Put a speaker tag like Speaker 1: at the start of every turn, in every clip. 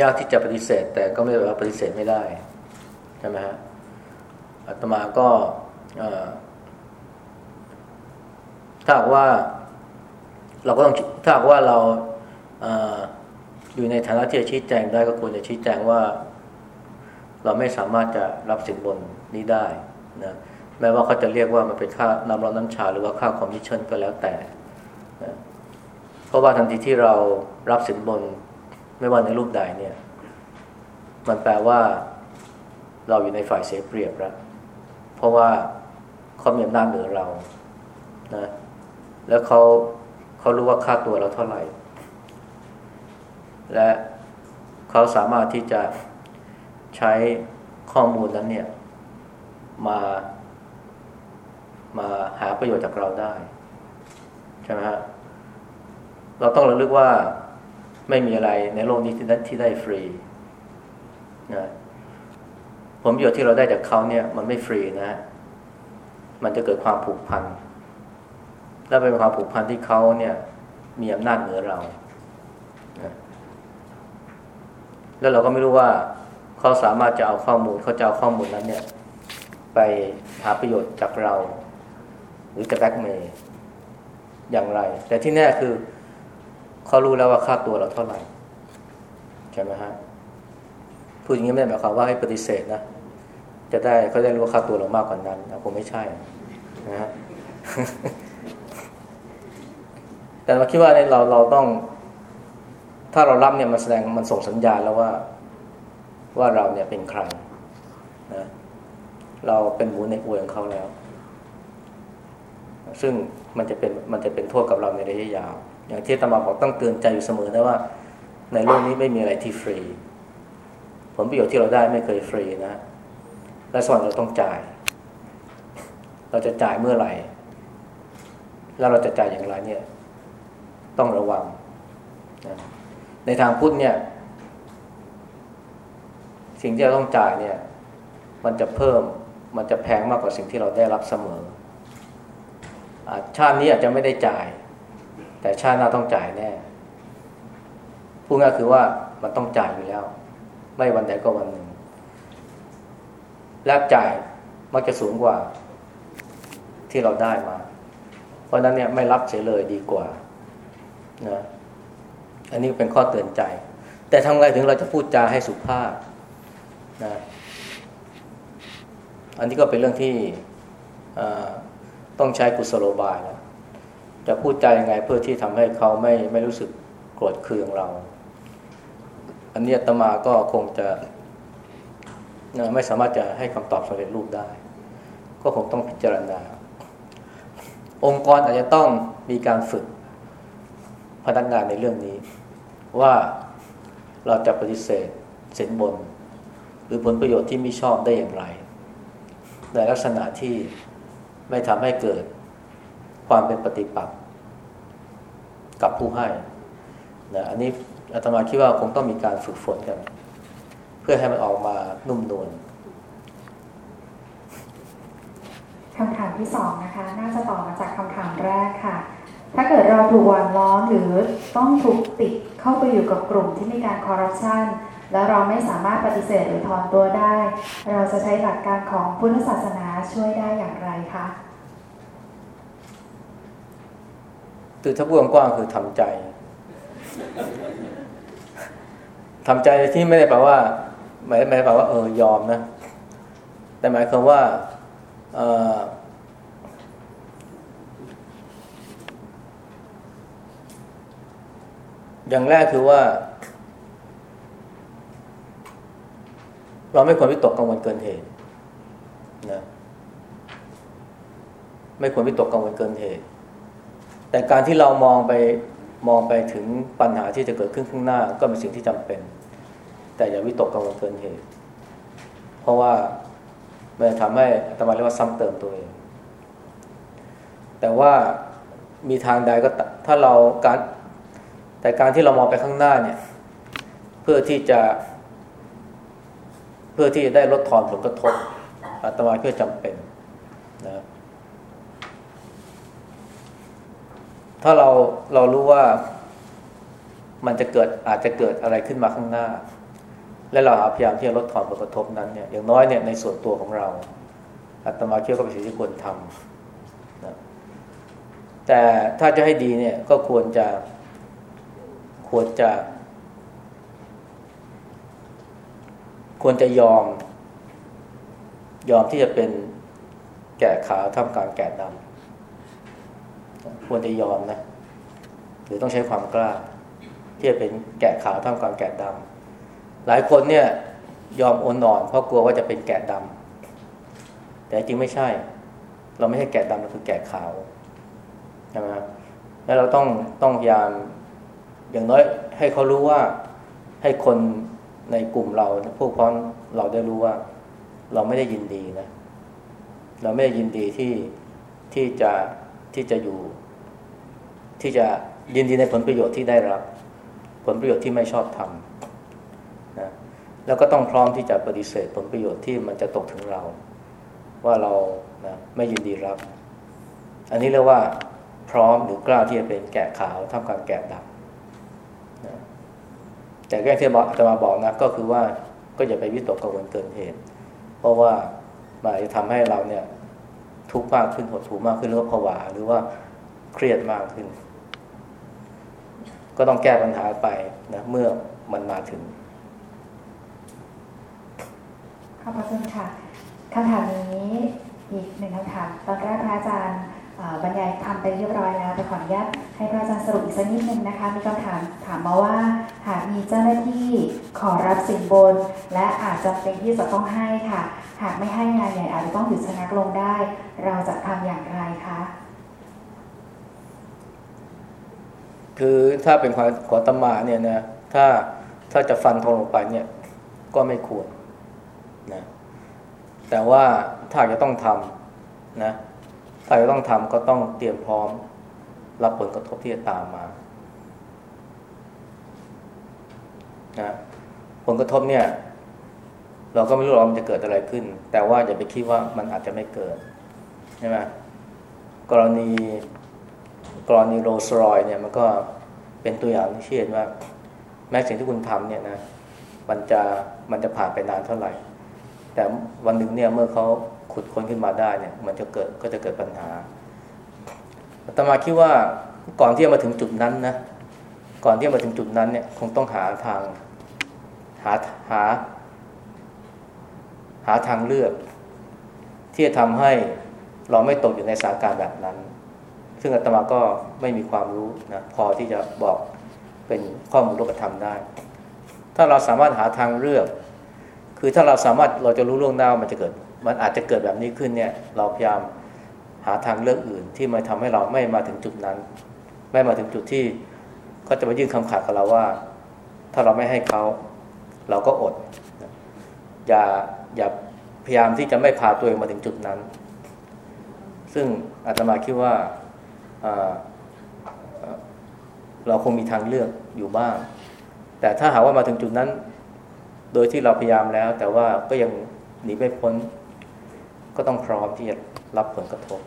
Speaker 1: ยากที่จะปฏิเสธ แต่ก็ไม่ได้ว่าปฏิเสธไม่ได้ใช่ไหมฮะอาตมาก็ถ้าว่า เราก็ต้องถ้าว่าเราอยู่ในฐานะที่จะชี้แจงได้ก็ควรจะชี้แจงว่า เราไม่สามารถจะรับสินบนนี้ได้นะแม้ว่าเขาจะเรียกว่ามันเป็นค่าน้ำร้อนน้ำชาหรือว่าค่าคอมมิชชั่นก็แล้วแต่นะเพราะว่าทันทีที่เรารับสินบน ไม่ว่าในรูปใดเนี่ย มันแปลว่าเราอยู่ในฝ่ายเสียเปรียบแล้ว เพราะว่าเขามีอำนาจเหนือเรานะ แล้วเขาเขารู้ว่าค่าตัวเราเท่าไหร่ และเขาสามารถที่จะใช้ข้อมูลนั้นเนี่ย มา มาหาประโยชน์จากเราได้ ใช่ไหมฮะ เราต้องระลึกว่า ไม่มีอะไรในโลกนี้ที่ได้ที่ได้ฟรีนะผลประโยชน์ที่เราได้จากเขาเนี่ย มันไม่ฟรีนะ มันจะเกิดความผูกพัน และเป็นความผูกพันที่เขาเนี่ย มีอำนาจเหนือเรานะแล้วเราก็ไม่รู้ว่าเขาสามารถจะเอาข้อมูลเขาจะเอาข้อมูลนั้นเนี่ย ไปหาประโยชน์จากเรา หรือจะแบ็กเมย์อย่างไร แต่ที่แน่คือ เขารู้แล้วว่าค่าตัวเราเท่าไหร่ใช่ไหมฮะพูดอย่างนี้ไม่ได้หมายความว่าให้ปฏิเสธนะจะได้เขาได้รู้ว่าค่าตัวเรามากกว่านั้นนะผมไม่ใช่นะฮะแต่เราคิดว่าเราเราต้อง ถ้าเรารับเนี่ยมันแสดงมันส่งสัญญาณแล้วว่า ว่าเราเนี่ยเป็นใครนะเราเป็นหมูในอวยของเขาแล้ว ซึ่งมันจะเป็นมันจะเป็นโทษกับเราในระยะยาว อย่างที่ตมาบอกต้องเตือนใจอยู่เสมอนะว่า ในโลกนี้ไม่มีอะไรที่ฟรี ผลประโยชน์ที่เราได้ไม่เคยฟรีนะ และส่วนเราต้องจ่าย เราจะจ่ายเมื่อไหร่ แล้วเราจะจ่ายอย่างไรเนี่ย ต้องระวังนะในทางพุทธเนี่ย สิ่งที่เราต้องจ่ายเนี่ย มันจะเพิ่มมันจะแพงมากกว่าสิ่งที่เราได้รับเสมอชาตินี้อาจจะไม่ได้จ่าย แต่ชาติหน้าต้องจ่ายแน่พูดง่ายคือว่ามันต้องจ่ายอยู่แล้ว ไม่วันใดก็วันหนึ่งแลกจ่ายมักจะสูงกว่า ที่เราได้มา เพราะนั้นเนี่ยไม่รับเฉยเลยดีกว่านะอันนี้เป็นข้อเตือนใจ แต่ทำไงถึงเราจะพูดจาให้สุภาพนะอันนี้ก็เป็นเรื่องที่ต้องใช้กุศโลบายนะ จะพูดใจยังไงเพื่อที่ทำให้เขาไม่ไม่รู้สึกโกรธเคืองเรา อันนี้ตมาก็คงจะไม่สามารถจะให้คำตอบสำเร็จรูปได้ ก็คงต้องพิจารณา องค์กรอาจจะต้องมีการฝึกพนักงานในเรื่องนี้ ว่าเราจะปฏิเสธสินบน หรือผลประโยชน์ที่ไม่ชอบได้อย่างไร ในลักษณะที่ไม่ทำให้เกิด ความเป็นปฏิปักษ์กับผู้ให้นะอันนี้อาตมาคิดว่าคงต้องมีการฝึกฝนกัน เพื่อให้มันออกมานุ่มนวล
Speaker 2: คำถามที่สองนะคะ น่าจะต่อมาจากคำถามแรกค่ะ ถ้าเกิดเราถูกหวานล้อมหรือต้องถูกติดเข้าไปอยู่กับกลุ่มที่มีการคอร์รัปชันแล้วเราไม่สามารถปฏิเสธหรือถอนตัวได้ เราจะใช้หลักการของพุทธศาสนาช่วยได้อย่างไรคะ
Speaker 1: คือถ้าพูดกว้างคือทำใจทำใจที่ไม่ได้แปลว่าไม่ไม่ได้แปลว่าเออยอมนะ แต่หมายความว่าเอออย่างแรกคือว่า เราไม่ควรวิตกกังวลเกินเหตุนะไม่ควรวิตกกังวลเกินเหตุ แต่การที่เรามองไปมองไปถึงปัญหาที่จะเกิดขึ้นข้างหน้า ก็เป็นสิ่งที่จำเป็น แต่อย่าวิตกกังวลเกินเหตุ เพราะว่ามันทำให้ธรรมาเรียกว่าซ้ำเติมตัวเอง แต่ว่ามีทางใดก็ถ้าเราการแต่การที่เรามองไปข้างหน้าเนี่ย เพื่อที่จะ เพื่อที่จะได้ลดทอนผลกระทบอาตมาเพื่อจำเป็นนะ ถ้าเราเรารู้ว่ามันจะเกิดอาจจะเกิดอะไรขึ้นมาข้างหน้า และเราพยายามที่จะลดทอนผลกระทบนั้นเนี่ยอย่างน้อยเนี่ยในส่วนตัวของเราอาตมาเชื่อก็เป็นสิ่งที่ควรทำนะแต่ถ้าจะให้ดีเนี่ยก็ควรจะควรจะ ควรจะยอม ยอมที่จะเป็นแก่ขาวท่ามกลางแก่ดำ ควรจะยอมนะ หรือต้องใช้ความกล้า ที่จะเป็นแกะขาวท่ามกลางแกะดำหลายคนเนี่ยยอมโอนนอน เพราะกลัวว่าจะเป็นแกะดำแต่จริงไม่ใช่ เราไม่ใช่แกะดำเราคือแกะขาวใช่ไหมแล้วเราต้องต้องพยายามอย่างน้อยให้เขารู้ว่าให้คนในกลุ่มเราพวกพ้องเราได้รู้ว่า เราไม่ได้ยินดีนะ เราไม่ได้ยินดีที่ที่จะที่จะอยู่ ที่จะยินดีในผลประโยชน์ที่ได้รับ ผลประโยชน์ที่ไม่ชอบทำนะแล้วก็ต้องพร้อมที่จะปฏิเสธผลประโยชน์ที่มันจะตกถึงเรา ว่าเรานะไม่ยินดีรับ อันนี้เรียกว่าพร้อมหรือกล้าที่จะเป็นแกะขาวทำการแกะดำนะแต่แก้ที่จะมาบอกนะก็คือว่าก็อย่าไปวิตกกังวลเกินเหตุ เพราะว่ามันจะทำให้เราเนี่ยทุกข์มากขึ้นหดหู่มากขึ้นหรือว่าผวาหรือว่า เครียดมากขึ้น ก็ต้องแก้ปัญหาไปนะเมื่อมันมาถึง
Speaker 2: ขอบคุณค่ะคำถามนี้อีกหนึ่งคำถามตอนแรกพระอาจารย์บรรยายทำไปเรียบร้อยแล้วแต่ขออนุญาตให้พระอาจารย์สรุปอีกสักนิดนึงนะคะ มีคำถามถามมาว่า หากมีเจ้าหน้าที่ขอรับสินบน และอาจจะเป็นที่จะต้องให้ค่ะ หากไม่ให้งานใหญ่อาจจะต้องหยุดชะงักลงได้ เราจะทำอย่างไรคะ
Speaker 1: คือถ้าเป็นขอตมาเนี่ยนะถ้าถ้าจะฟันทองลงไปเนี่ยก็ไม่ควรนะแต่ว่าถ้าจะต้องทำนะถ้าจะต้องทำก็ต้องเตรียมพร้อม รับผลกระทบที่จะตามมานะผลกระทบเนี่ย เราก็ไม่รู้ว่ามันจะเกิดอะไรขึ้น แต่ว่าอย่าไปคิดว่ามันอาจจะไม่เกิดใช่ไหมกรณี กรณีโรสรอยเนี่ยมันก็เป็นตัวอย่างที่เช่นว่า แม้สิ่งที่คุณทำเนี่ยนะมันจะมันจะผ่านไปนานเท่าไหร่ แต่วันหนึ่งเนี่ยเมื่อเขาขุดค้นขึ้นมาได้เนี่ย มันจะเกิดก็จะเกิดปัญหาอาตมาคิดว่าก่อนที่จะมาถึงจุดนั้นนะก่อนที่จะมาถึงจุดนั้นเนี่ยคงต้องหาทางหาหา หาทางเลือก ที่จะทำให้เราไม่ตกอยู่ในสถานการณ์แบบนั้น ซึ่งอาตมาก็ไม่มีความรู้นะพอที่จะบอกเป็นข้อมูลโลกธรรมได้ ถ้าเราสามารถหาทางเลือก คือถ้าเราสามารถเราจะรู้ล่วงหน้ามันจะเกิด มันอาจจะเกิดแบบนี้ขึ้นเนี่ย เราพยายามหาทางเลือกอื่น ที่มาทำให้เราไม่มาถึงจุดนั้น ไม่มาถึงจุดที่เขาจะมายื่นคำขาดกับเราว่า ถ้าเราไม่ให้เขาเราก็อด อย่าอย่าพยายามที่จะไม่พาตัวเองมาถึงจุดนั้น ซึ่งอาตมาคิดว่า เราคงมีทางเลือกอยู่บ้าง แต่ถ้าหาว่ามาถึงจุดนั้น โดยที่เราพยายามแล้ว แต่ว่าก็ยังหนีไม่พ้น ก็ต้องพร้อมที่จะรับผลกระทบ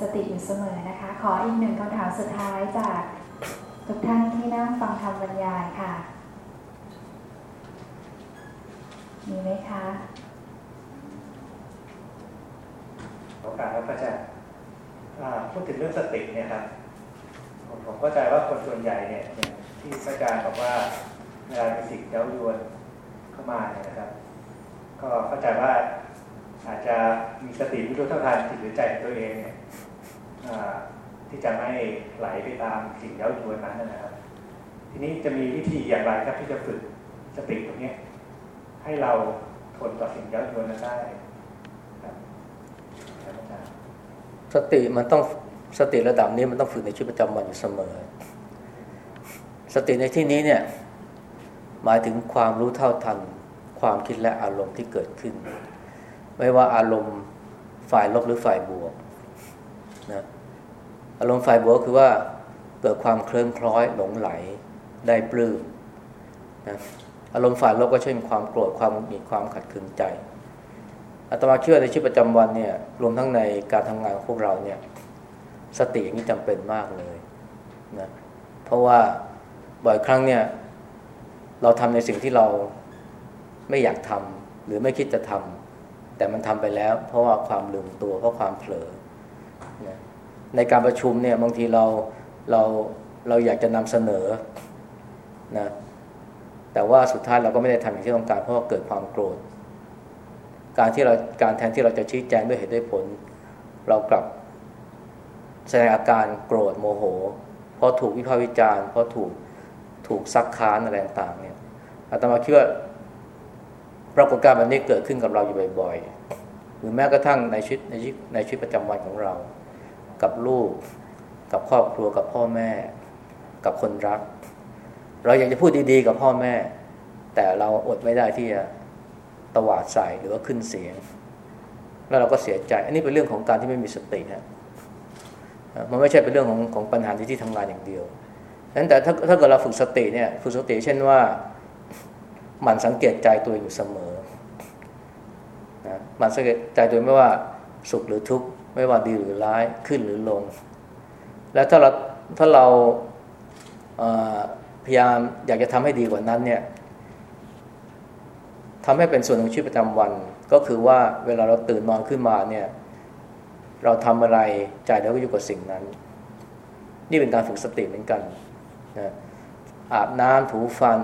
Speaker 2: สติอยู่เสมอนะคะ ขออีกหนึ่งคำถามสุดท้ายจากทุกท่านที่นั่งฟังคำบรรยายค่ะ มีไหมคะ
Speaker 3: โอ กาสครับอาจารย์พูดถึงเรื่องสติเนี่ยครับผมผมเข้าใจว่าคนส่วนใหญ่เนี่ยที่อาจารย์บอกว่าเวลามีสิ่งเย้ายวนเข้ามาเนี่ยนะครับ ก็เข้าใจว่าอาจจะมีสติรู้เท่าทันจิตหรือใจตัวเองเนี่ยที่จะไม่ไหลไปตามสิ่งเย้ายวนนั้นนะครับ ทีนี้จะมีวิธีอย่างไรครับที่จะฝึกสติตรงนี้ให้เราทนต่อสิ่งเย้ายวนนั้นได้
Speaker 1: สติมันต้องสติระดับนี้มันต้องฝึกในชีวิตประจำวันอยู่เสมอ สติในที่นี้เนี่ย หมายถึงความรู้เท่าทัน ความคิดและอารมณ์ที่เกิดขึ้น ไม่ว่าอารมณ์ฝ่ายลบหรือฝ่ายบวกนะอารมณ์ฝ่ายบวกคือว่าเกิดความเคลิ้มคล้อยหลงไหลได้ปลื้มนะอารมณ์ฝ่ายลบก็เช่นความโกรธความมีความขัดเคืองใจ อาตมาเชื่อในชีวิตประจำวันเนี่ย รวมทั้งในการทำงานของพวกเราเนี่ย สตินี่จำเป็นมากเลยนะเพราะว่าบ่อยครั้งเนี่ย เราทำในสิ่งที่เราไม่อยากทำหรือไม่คิดจะทำแต่มันทำไปแล้ว เพราะว่าความลืมตัวเพราะความเผลอนะในการประชุมเนี่ยบางทีเราเราเราอยากจะนำเสนอนะแต่ว่าสุดท้ายเราก็ไม่ได้ทำอย่างที่ต้องการเพราะาเกิดความโกรธ การที่เราการแทนที่เราจะชี้แจงด้วยเหตุด้วยผล เรากลับแสดงอาการโกรธโมโหเพราะถูกวิพากษ์วิจารณ์เพราะถูกถูกซักค้านอะไรต่างเนี่ยอาตมาคิดว่าปรากฏการณ์แบบนี้เกิดขึ้นกับเราอยู่บ่อยๆหรือแม้กระทั่งในชีวิตในชีวิตในชีวิตประจำวันของเรา กับลูก กับครอบครัวกับพ่อแม่ กับคนรัก เราอยากจะพูดดีๆ กับพ่อแม่ แต่เราอดไม่ได้ที่จะ ตวาดใส่หรือว่าขึ้นเสียง แล้วเราก็เสียใจ อันนี้เป็นเรื่องของการที่ไม่มีสติฮะมันไม่ใช่เป็นเรื่องของของปัญหาที่ที่ทำงานอย่างเดียวนั้นแต่ถ้าถ้าเกิดเราฝึกสติเนี่ยฝึกสติ เช่นว่าหมันสังเกตใจตัวอยู่เสมอนะหมันสังเกตใจตัวไม่ว่าสุขหรือทุกข์ไม่ว่าดีหรือร้ายขึ้นหรือลง แล้วถ้าเราถ้าเราพยายามอยากจะทำให้ดีกว่านั้นเนี่ย ทำให้เป็นส่วนของชีวิตประจำวัน ก็คือว่าเวลาเราตื่นนอนขึ้นมาเนี่ย เราทำอะไรใจเราก็อยู่กับสิ่งนั้น นี่เป็นการฝึกสติเหมือนกันนะอาบน้ำถูฟัน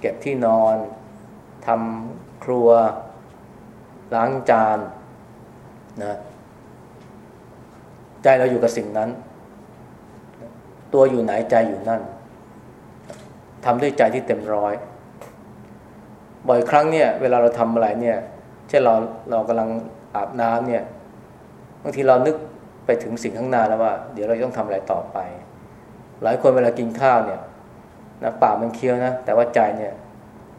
Speaker 1: เก็บที่นอนทำครัว ล้างจานนะใจเราอยู่กับสิ่งนั้น ตัวอยู่ไหนใจอยู่นั่นทำด้วยใจที่เต็มร้อย บ่อยครั้งเนี่ย เวลาเราทำอะไรเนี่ยเช่นเราเรากำลังอาบน้ำเนี่ยบางทีเรานึกไปถึงสิ่งข้างหน้าแล้วว่า เดี๋ยวเราต้องทำอะไรต่อไป หลายคนเวลากินข้าวเนี่ยนะปากมันเคี้ยวนะ แต่ว่าใจเนี่ย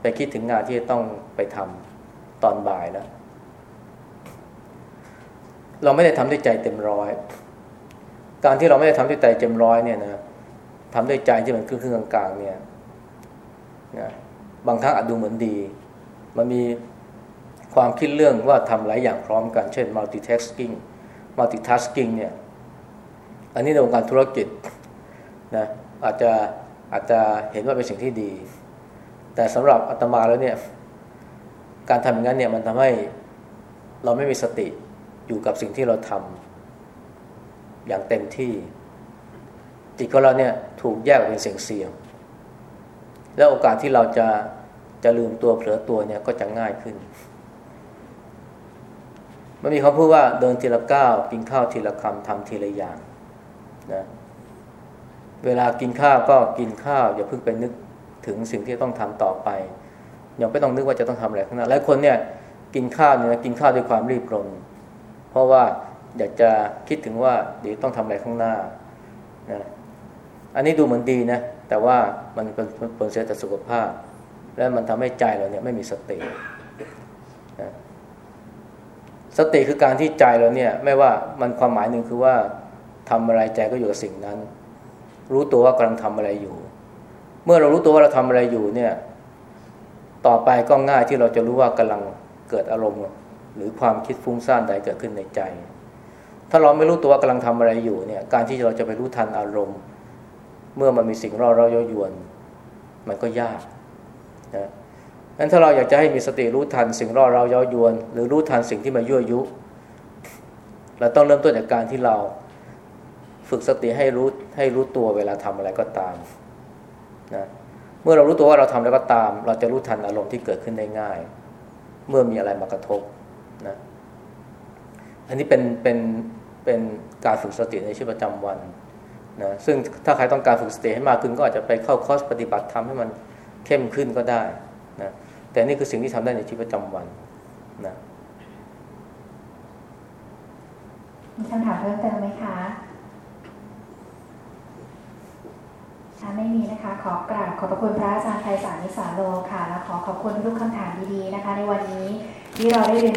Speaker 1: ไปคิดถึงงานที่จะต้องไปทำตอนบ่ายแล้ว เราไม่ได้ทำด้วยใจเต็มร้อย การที่เราไม่ได้ทำด้วยใจเต็มร้อยเนี่ยนะทำด้วยใจที่มันครึ่งๆกลางๆเนี่ยนะ บางครั้งอาจดูเหมือนดี มันมีความคิดเรื่องว่าทำหลายอย่างพร้อมกัน เช่น multitasking multitasking เนี่ย อันนี้ในวงการธุรกิจนะอาจจะอาจจะเห็นว่าเป็นสิ่งที่ดี แต่สำหรับอาตมาแล้วเนี่ย การทำอย่างนั้นเนี่ยมันทำให้เราไม่มีสติอยู่กับสิ่งที่เราทำอย่างเต็มที่ จิตของเราเนี่ยถูกแยกเป็นเสียงเสียงแล้วโอกาสที่เราจะ จะลืมตัวเผลอตัวเนี่ยก็จะง่ายขึ้น มันมีคำพูดว่าเดินทีละก้าวกินข้าวทีละคำทำทีละอย่างนะเวลากินข้าวก็กินข้าว อย่าเพิ่งไปนึกถึงสิ่งที่ต้องทำต่อไปอย่าไม่ต้องนึกว่าจะต้องทำอะไรข้างหน้าหลายคนเนี่ยกินข้าวเนี่ยกินข้าวด้วยความรีบร้อนเพราะว่าอยากจะคิดถึงว่าเดี๋ยวต้องทำอะไรข้างหน้านะอันนี้ดูเหมือนดีนะแต่ว่ามันเป็นผลเสียต่อสุขภาพ และมันทำให้ใจเราเนี่ยไม่มีสตินะสติคือการที่ใจเราเนี่ย ไม่ว่ามันความหมายหนึ่งคือว่าทำอะไรใจก็อยู่กับสิ่งนั้น รู้ตัวว่ากำลังทำอะไรอยู่ เมื่อเรารู้ตัวว่าเราทำอะไรอยู่เนี่ย ต่อไปก็ง่ายที่เราจะรู้ว่ากำลังเกิดอารมณ์ หรือความคิดฟุ้งซ่านใดเกิดขึ้นในใจ ถ้าเราไม่รู้ตัวว่ากำลังทำอะไรอยู่เนี่ย การที่เราจะไปรู้ทันอารมณ์ เมื่อมันมีสิ่งราเราโยยวน มันก็ยาก นะนั้นถ้าเราอยากจะให้มีสติรู้ทันสิ่งรอเราเย้ายวน หรือรู้ทันสิ่งที่มายั่วยุ เราต้องเริ่มต้นจากการที่เราฝึกสติให้รู้ให้รู้ตัวเวลาทำอะไรก็ตามนะเมื่อเรารู้ตัวว่าเราทำแล้วก็ตาม เราจะรู้ทันอารมณ์ที่เกิดขึ้นได้ง่าย เมื่อมีอะไรมากระทบนะอันนี้เป็นเป็นเป็นการฝึกสติในชีวิตประจำวันนะซึ่งถ้าใครต้องการฝึกสติให้มากขึ้นก็อาจจะไปเข้าคอร์สปฏิบัติทำให้มัน เข้มขึ้นก็ได้นะแต่นี่คือสิ่งที่ทำได้ในชีวิตประจำวันนะ
Speaker 2: มีคำถามเพิ่มเติมไหมคะถ้าไม่มีนะคะ ขอกราบขอบพระคุณพระอาจารย์ไพศาลนิสาโลค่ะ และขอขอบคุณทุกคำถามดีๆนะคะ ในวันนี้ที่เราได้เรียนรู้